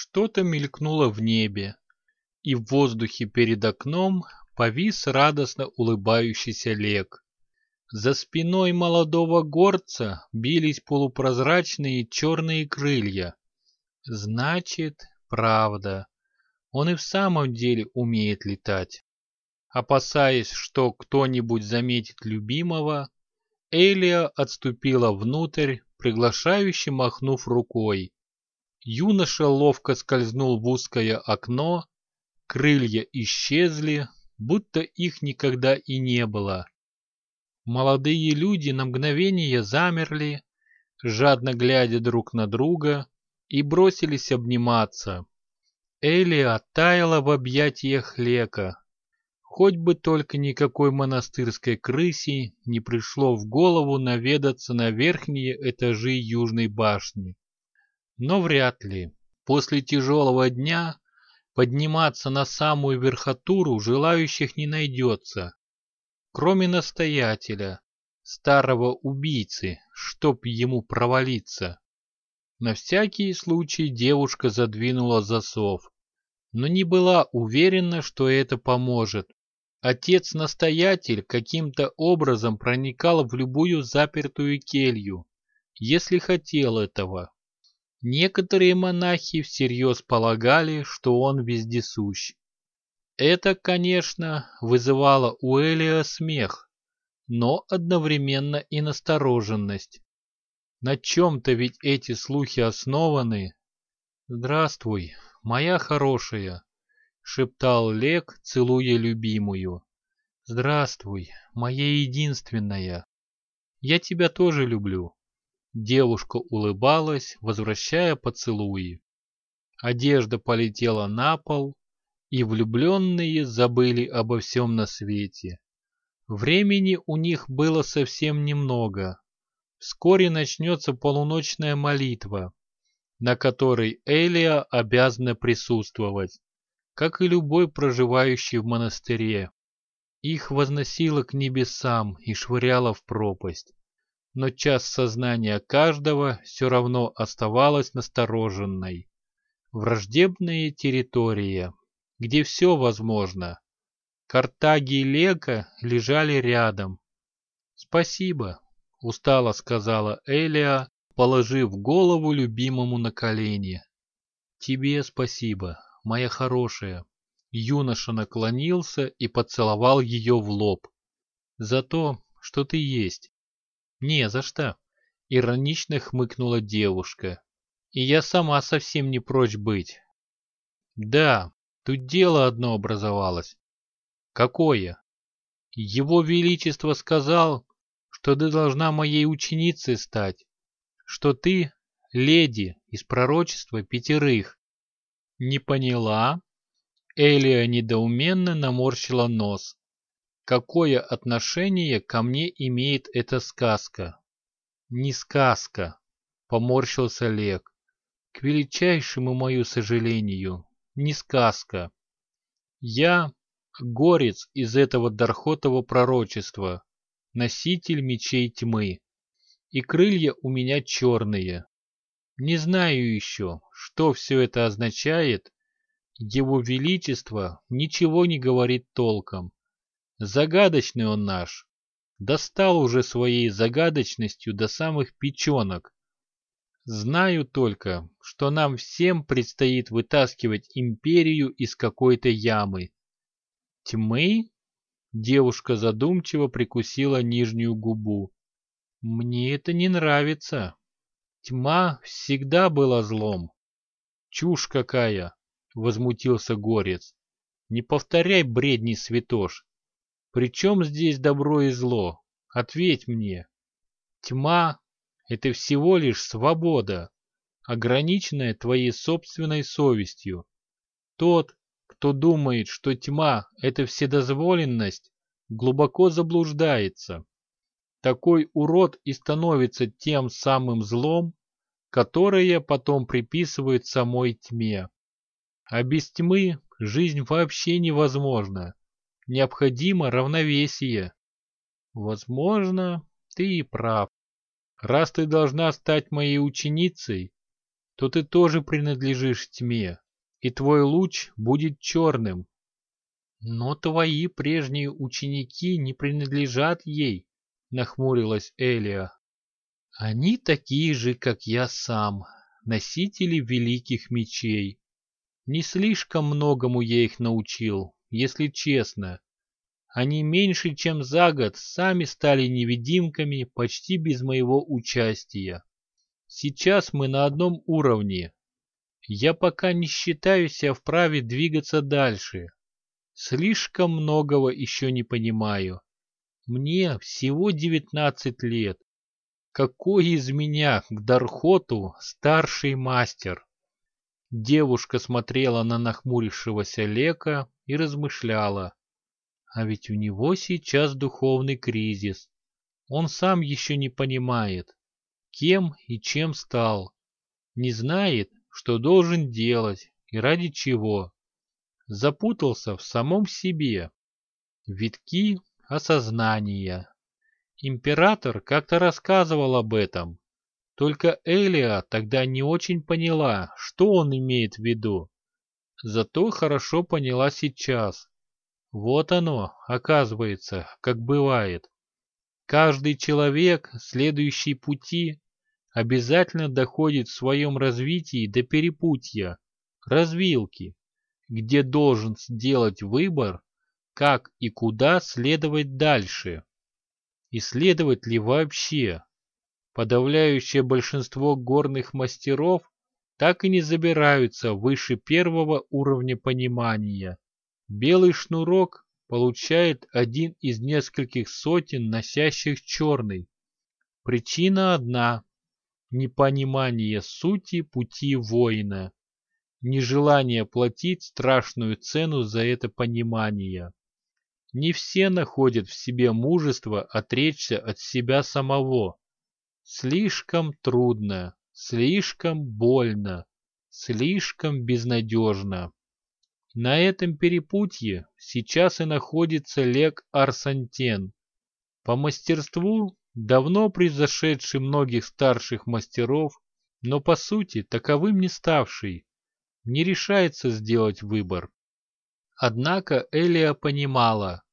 Что-то мелькнуло в небе, и в воздухе перед окном повис радостно улыбающийся лек. За спиной молодого горца бились полупрозрачные черные крылья. Значит, правда, он и в самом деле умеет летать. Опасаясь, что кто-нибудь заметит любимого, Элия отступила внутрь, приглашающе махнув рукой. Юноша ловко скользнул в узкое окно, крылья исчезли, будто их никогда и не было. Молодые люди на мгновение замерли, жадно глядя друг на друга, и бросились обниматься. Элия таяла в объятиях Лека. Хоть бы только никакой монастырской крысе не пришло в голову наведаться на верхние этажи Южной башни. Но вряд ли. После тяжелого дня подниматься на самую верхотуру желающих не найдется кроме настоятеля, старого убийцы, чтоб ему провалиться. На всякий случай девушка задвинула засов, но не была уверена, что это поможет. Отец-настоятель каким-то образом проникал в любую запертую келью, если хотел этого. Некоторые монахи всерьез полагали, что он вездесущ. Это, конечно, вызывало у Элия смех, но одновременно и настороженность. На чем-то ведь эти слухи основаны. «Здравствуй, моя хорошая», — шептал Лек, целуя любимую. «Здравствуй, моя единственная. Я тебя тоже люблю». Девушка улыбалась, возвращая поцелуи. Одежда полетела на пол, и влюбленные забыли обо всем на свете. Времени у них было совсем немного. Вскоре начнется полуночная молитва, на которой Элия обязана присутствовать, как и любой проживающий в монастыре. Их возносило к небесам и швыряло в пропасть. Но часть сознания каждого все равно оставалась настороженной. Враждебная территория, где все возможно. Картаги и Лека лежали рядом. «Спасибо», — устало сказала Элия, положив голову любимому на колени. «Тебе спасибо, моя хорошая». Юноша наклонился и поцеловал ее в лоб. «За то, что ты есть». «Не за что», — иронично хмыкнула девушка. «И я сама совсем не прочь быть». «Да, Тут дело одно образовалось. Какое? Его Величество сказал, что ты должна моей ученицей стать, что ты леди из пророчества пятерых. Не поняла? Элия недоуменно наморщила нос. Какое отношение ко мне имеет эта сказка? Не сказка, поморщился Лек. К величайшему мою сожалению, не сказка. Я горец из этого Дархотова пророчества, носитель мечей тьмы, и крылья у меня черные. Не знаю еще, что все это означает. Его Величество ничего не говорит толком. Загадочный он наш. Достал уже своей загадочностью до самых печенок. Знаю только, что нам всем предстоит вытаскивать империю из какой-то ямы. Тьмы? Девушка задумчиво прикусила нижнюю губу. Мне это не нравится. Тьма всегда была злом. Чушь какая, возмутился Горец. Не повторяй бредни, святош. Причем здесь добро и зло? Ответь мне. Тьма это всего лишь свобода, ограниченная твоей собственной совестью. Тот, кто думает, что тьма — это вседозволенность, глубоко заблуждается. Такой урод и становится тем самым злом, которое потом приписывают самой тьме. А без тьмы жизнь вообще невозможна. Необходимо равновесие. Возможно, ты и прав. Раз ты должна стать моей ученицей, то ты тоже принадлежишь тьме, и твой луч будет черным. Но твои прежние ученики не принадлежат ей, нахмурилась Элия. Они такие же, как я сам, носители великих мечей. Не слишком многому я их научил, если честно. Они меньше, чем за год, сами стали невидимками почти без моего участия. Сейчас мы на одном уровне. Я пока не считаю себя вправе двигаться дальше. Слишком многого еще не понимаю. Мне всего 19 лет. Какой из меня к Дархоту старший мастер? Девушка смотрела на нахмурившегося Лека и размышляла. А ведь у него сейчас духовный кризис. Он сам еще не понимает, кем и чем стал. Не знает, что должен делать и ради чего. Запутался в самом себе. Витки осознания. Император как-то рассказывал об этом. Только Элия тогда не очень поняла, что он имеет в виду. Зато хорошо поняла сейчас. Вот оно, оказывается, как бывает. Каждый человек, следующий пути, обязательно доходит в своем развитии до перепутья, развилки, где должен сделать выбор, как и куда следовать дальше. И следовать ли вообще? Подавляющее большинство горных мастеров так и не забираются выше первого уровня понимания. Белый шнурок получает один из нескольких сотен носящих черный. Причина одна – непонимание сути пути воина, нежелание платить страшную цену за это понимание. Не все находят в себе мужество отречься от себя самого. Слишком трудно, слишком больно, слишком безнадежно. На этом перепутье сейчас и находится Лек Арсантен. По мастерству давно превзошедший многих старших мастеров, но по сути таковым не ставший, не решается сделать выбор. Однако Элия понимала,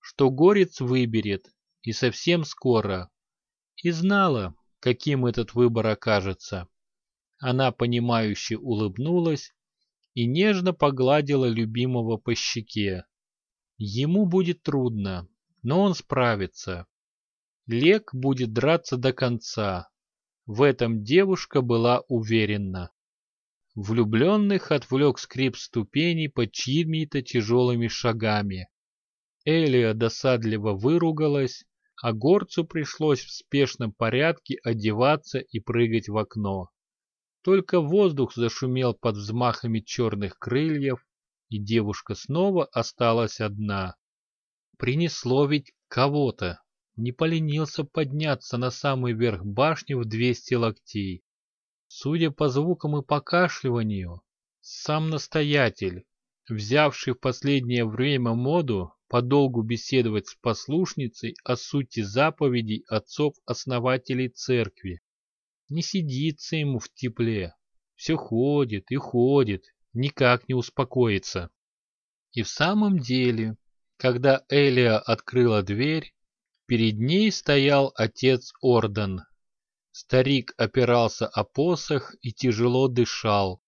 что горец выберет, и совсем скоро, и знала, каким этот выбор окажется. Она понимающе улыбнулась и нежно погладила любимого по щеке. Ему будет трудно, но он справится. Лек будет драться до конца. В этом девушка была уверена. Влюбленных отвлек скрип ступеней под чьими-то тяжелыми шагами. Элия досадливо выругалась, а горцу пришлось в спешном порядке одеваться и прыгать в окно. Только воздух зашумел под взмахами черных крыльев, и девушка снова осталась одна. Принесло ведь кого-то, не поленился подняться на самый верх башни в двести локтей. Судя по звукам и покашливанию, сам настоятель, взявший в последнее время моду подолгу беседовать с послушницей о сути заповедей отцов-основателей церкви. Не сидится ему в тепле, все ходит и ходит, никак не успокоится. И в самом деле, когда Элия открыла дверь, перед ней стоял отец Орден. Старик опирался о посох и тяжело дышал,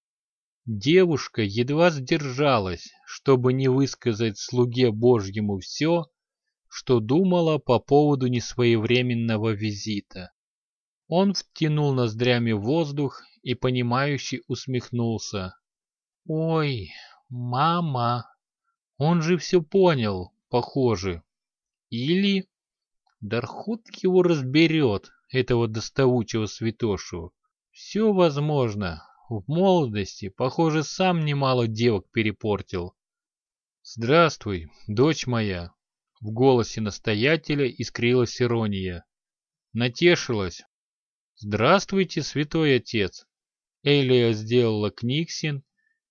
Девушка едва сдержалась, чтобы не высказать слуге Божьему все, что думала по поводу несвоевременного визита. Он втянул ноздрями воздух и, понимающе усмехнулся. «Ой, мама, он же все понял, похоже. Или Дархут его разберет, этого доставучего святошу. Все возможно, в молодости, похоже, сам немало девок перепортил. «Здравствуй, дочь моя!» В голосе настоятеля искрилась ирония. Натешилась. «Здравствуйте, святой отец!» Элия сделала книгсин,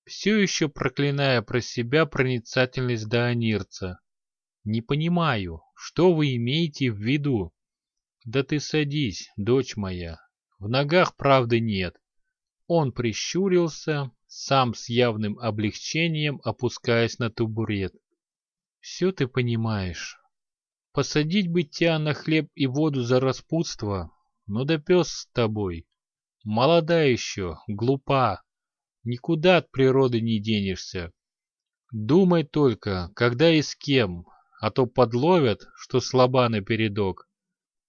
все еще проклиная про себя проницательность Даонирца. «Не понимаю, что вы имеете в виду?» «Да ты садись, дочь моя. В ногах правды нет. Он прищурился, сам с явным облегчением опускаясь на табурет. Все ты понимаешь. Посадить бы тебя на хлеб и воду за распутство, ну да пес с тобой. Молода еще, глупа, никуда от природы не денешься. Думай только, когда и с кем, а то подловят, что слаба напередок.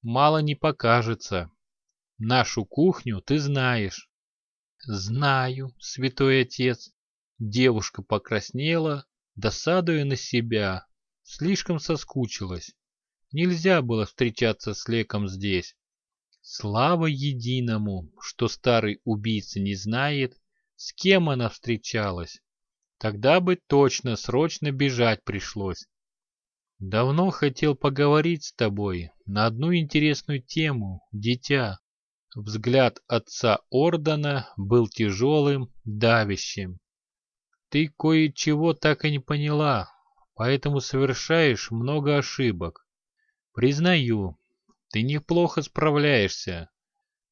Мало не покажется. Нашу кухню ты знаешь. Знаю, святой отец. Девушка покраснела, досадуя на себя. Слишком соскучилась. Нельзя было встречаться с Леком здесь. Слава единому, что старый убийца не знает, с кем она встречалась. Тогда бы точно срочно бежать пришлось. Давно хотел поговорить с тобой на одну интересную тему, дитя. Взгляд отца Ордена был тяжелым, давящим. Ты кое-чего так и не поняла, поэтому совершаешь много ошибок. Признаю, ты неплохо справляешься,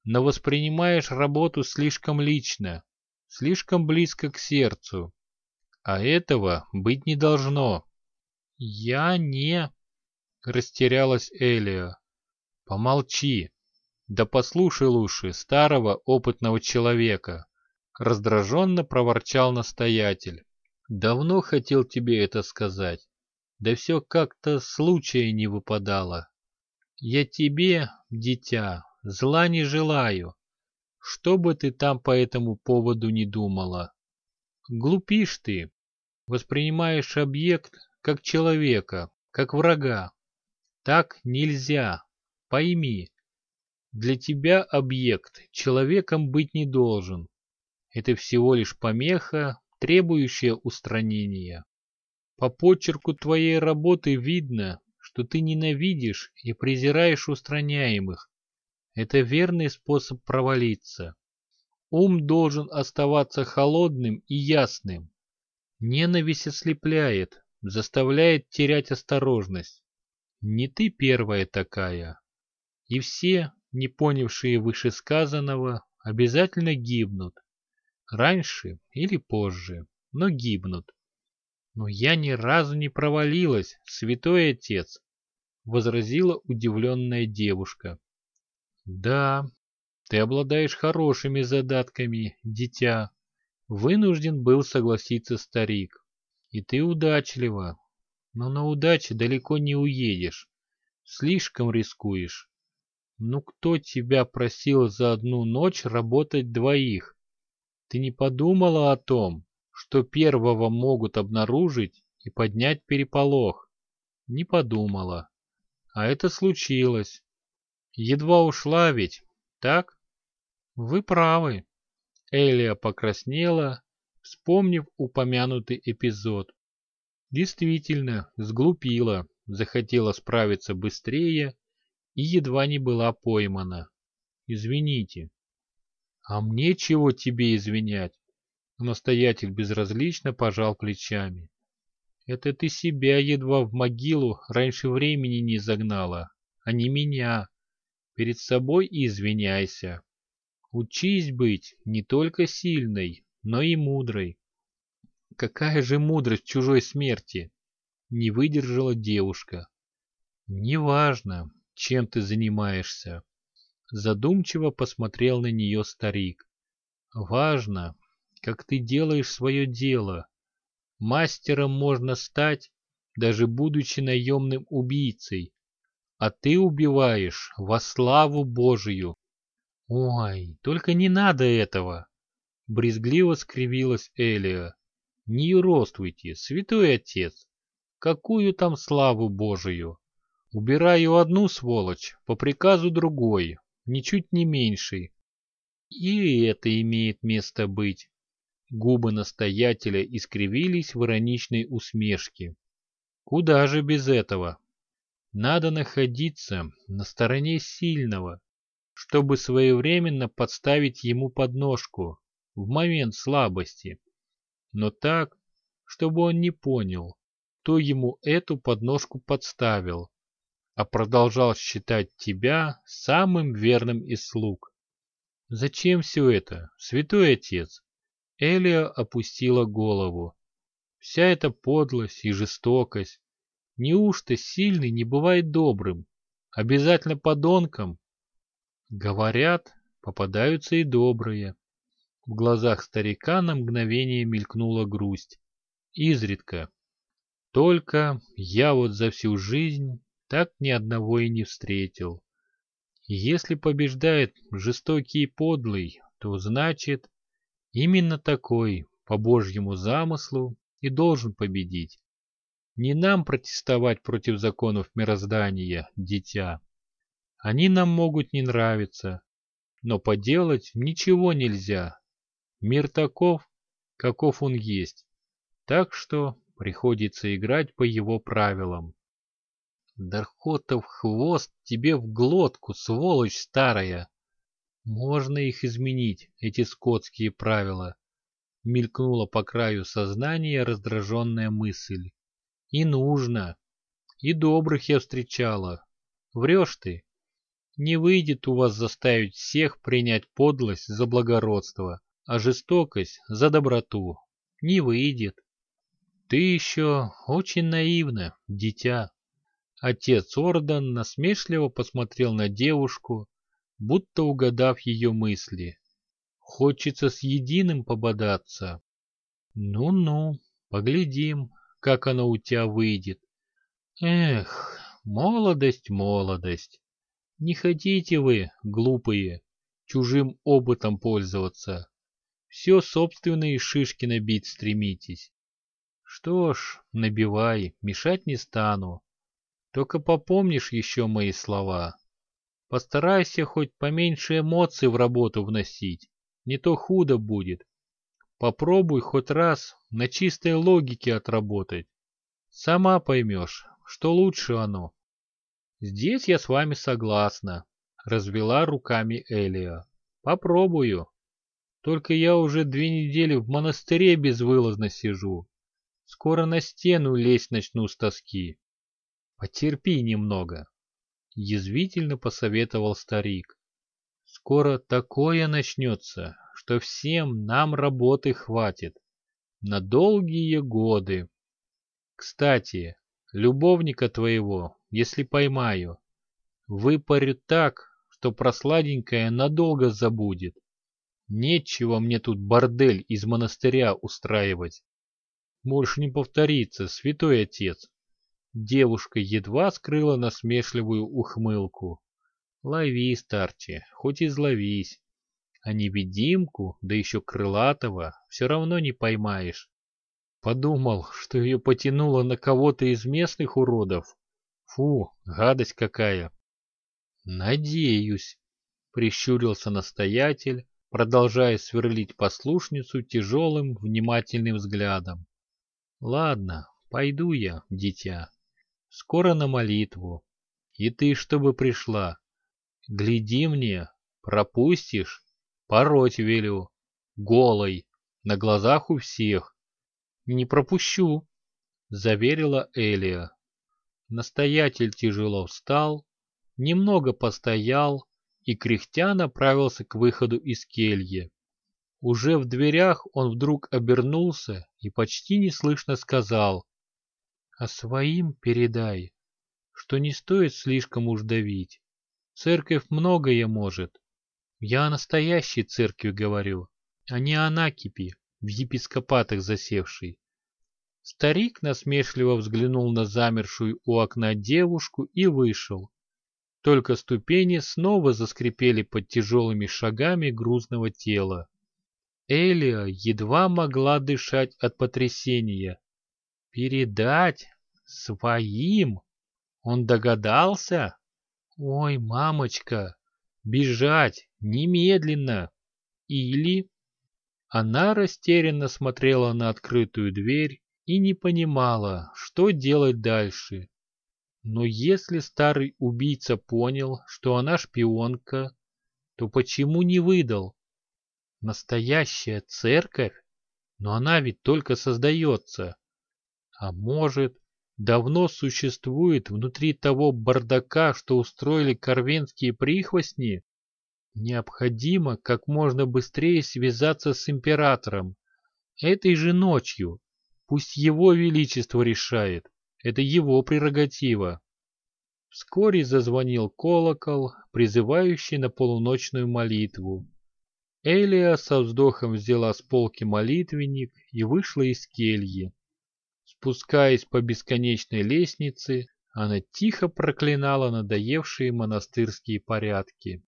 но воспринимаешь работу слишком лично, слишком близко к сердцу. А этого быть не должно. Я не... Растерялась Элия. Помолчи. Да послушай лучше старого опытного человека. Раздраженно проворчал настоятель. Давно хотел тебе это сказать. Да все как-то случая не выпадало. Я тебе, дитя, зла не желаю. Что бы ты там по этому поводу не думала. Глупишь ты, воспринимаешь объект как человека, как врага. Так нельзя, пойми. Для тебя объект человеком быть не должен. Это всего лишь помеха, требующая устранения. По почерку твоей работы видно, что ты ненавидишь и презираешь устраняемых. Это верный способ провалиться. Ум должен оставаться холодным и ясным. Ненависть ослепляет, заставляет терять осторожность. Не ты первая такая. И все, не понявшие вышесказанного, обязательно гибнут. Раньше или позже, но гибнут. Но я ни разу не провалилась, святой отец, возразила удивленная девушка. Да, ты обладаешь хорошими задатками, дитя. Вынужден был согласиться старик. И ты удачлива, но на удаче далеко не уедешь. Слишком рискуешь. Ну кто тебя просил за одну ночь работать двоих? Ты не подумала о том, что первого могут обнаружить и поднять переполох? Не подумала. А это случилось. Едва ушла ведь, так? Вы правы. Элия покраснела, вспомнив упомянутый эпизод. Действительно, сглупила, захотела справиться быстрее и едва не была поймана. Извините. А мне чего тебе извинять? Настоятель безразлично пожал плечами. Это ты себя едва в могилу раньше времени не загнала, а не меня. Перед собой извиняйся. Учись быть не только сильной, но и мудрой. Какая же мудрость чужой смерти? Не выдержала девушка. Неважно, чем ты занимаешься. Задумчиво посмотрел на нее старик. Важно, как ты делаешь свое дело, Мастером можно стать, даже будучи наемным убийцей, а ты убиваешь во славу Божию. Ой, только не надо этого! Брезгливо скривилась Элия. Не юродствуйте, святой отец. Какую там славу Божию? Убираю одну сволочь по приказу другой, ничуть не меньшей. И это имеет место быть. Губы настоятеля искривились в ироничной усмешке. Куда же без этого? Надо находиться на стороне сильного, чтобы своевременно подставить ему подножку в момент слабости, но так, чтобы он не понял, кто ему эту подножку подставил, а продолжал считать тебя самым верным из слуг. Зачем все это, святой отец? Элия опустила голову. Вся эта подлость и жестокость. Неужто сильный не бывает добрым? Обязательно подонком? Говорят, попадаются и добрые. В глазах старика на мгновение мелькнула грусть. Изредка. Только я вот за всю жизнь так ни одного и не встретил. Если побеждает жестокий и подлый, то значит, именно такой, по Божьему замыслу, и должен победить. Не нам протестовать против законов мироздания, дитя. Они нам могут не нравиться, но поделать ничего нельзя. Мир таков, каков он есть. Так что приходится играть по его правилам. Дархотов хвост тебе в глотку, сволочь старая. Можно их изменить, эти скотские правила. Мелькнула по краю сознания раздраженная мысль. И нужно. И добрых я встречала. Врешь ты. Не выйдет у вас заставить всех принять подлость за благородство, а жестокость за доброту. Не выйдет. Ты еще очень наивна, дитя. Отец Ордан насмешливо посмотрел на девушку, будто угадав ее мысли. Хочется с единым пободаться. Ну-ну, поглядим, как оно у тебя выйдет. Эх, молодость, молодость. Не хотите вы, глупые, чужим опытом пользоваться. Все собственные шишки набить стремитесь. Что ж, набивай, мешать не стану. Только попомнишь еще мои слова. Постарайся хоть поменьше эмоций в работу вносить, не то худо будет. Попробуй хоть раз на чистой логике отработать. Сама поймешь, что лучше оно. Здесь я с вами согласна, развела руками Элия. Попробую. Только я уже две недели в монастыре безвылазно сижу. Скоро на стену лезть начну с тоски. Потерпи немного, язвительно посоветовал старик. Скоро такое начнется, что всем нам работы хватит. На долгие годы. Кстати, любовника твоего, если поймаю, выпарю так, что просладенькое надолго забудет. Нечего мне тут бордель из монастыря устраивать. Больше не повторится, святой отец. Девушка едва скрыла насмешливую ухмылку. Лови, старче, хоть изловись. А невидимку, да еще крылатого, все равно не поймаешь. Подумал, что ее потянуло на кого-то из местных уродов. Фу, гадость какая. Надеюсь, прищурился настоятель, продолжая сверлить послушницу тяжелым, внимательным взглядом. Ладно, пойду я, дитя. Скоро на молитву. И ты, чтобы пришла. Гляди мне, пропустишь, пороть велю. Голой, на глазах у всех. Не пропущу, заверила Элия. Настоятель тяжело встал, немного постоял и кряхтя направился к выходу из кельи. Уже в дверях он вдруг обернулся и почти неслышно сказал а своим передай, что не стоит слишком уж давить. Церковь многое может. Я о настоящей церкви говорю, а не о накипи, в епископатах засевшей. Старик насмешливо взглянул на замершую у окна девушку и вышел. Только ступени снова заскрипели под тяжелыми шагами грузного тела. Элия едва могла дышать от потрясения. Передать? Своим? Он догадался? Ой, мамочка, бежать, немедленно. Или... Она растерянно смотрела на открытую дверь и не понимала, что делать дальше. Но если старый убийца понял, что она шпионка, то почему не выдал? Настоящая церковь? Но она ведь только создается. А может, давно существует внутри того бардака, что устроили корвенские прихвостни? Необходимо как можно быстрее связаться с императором. Этой же ночью. Пусть его величество решает. Это его прерогатива. Вскоре зазвонил колокол, призывающий на полуночную молитву. Элия со вздохом взяла с полки молитвенник и вышла из кельи. Спускаясь по бесконечной лестнице, она тихо проклинала надоевшие монастырские порядки.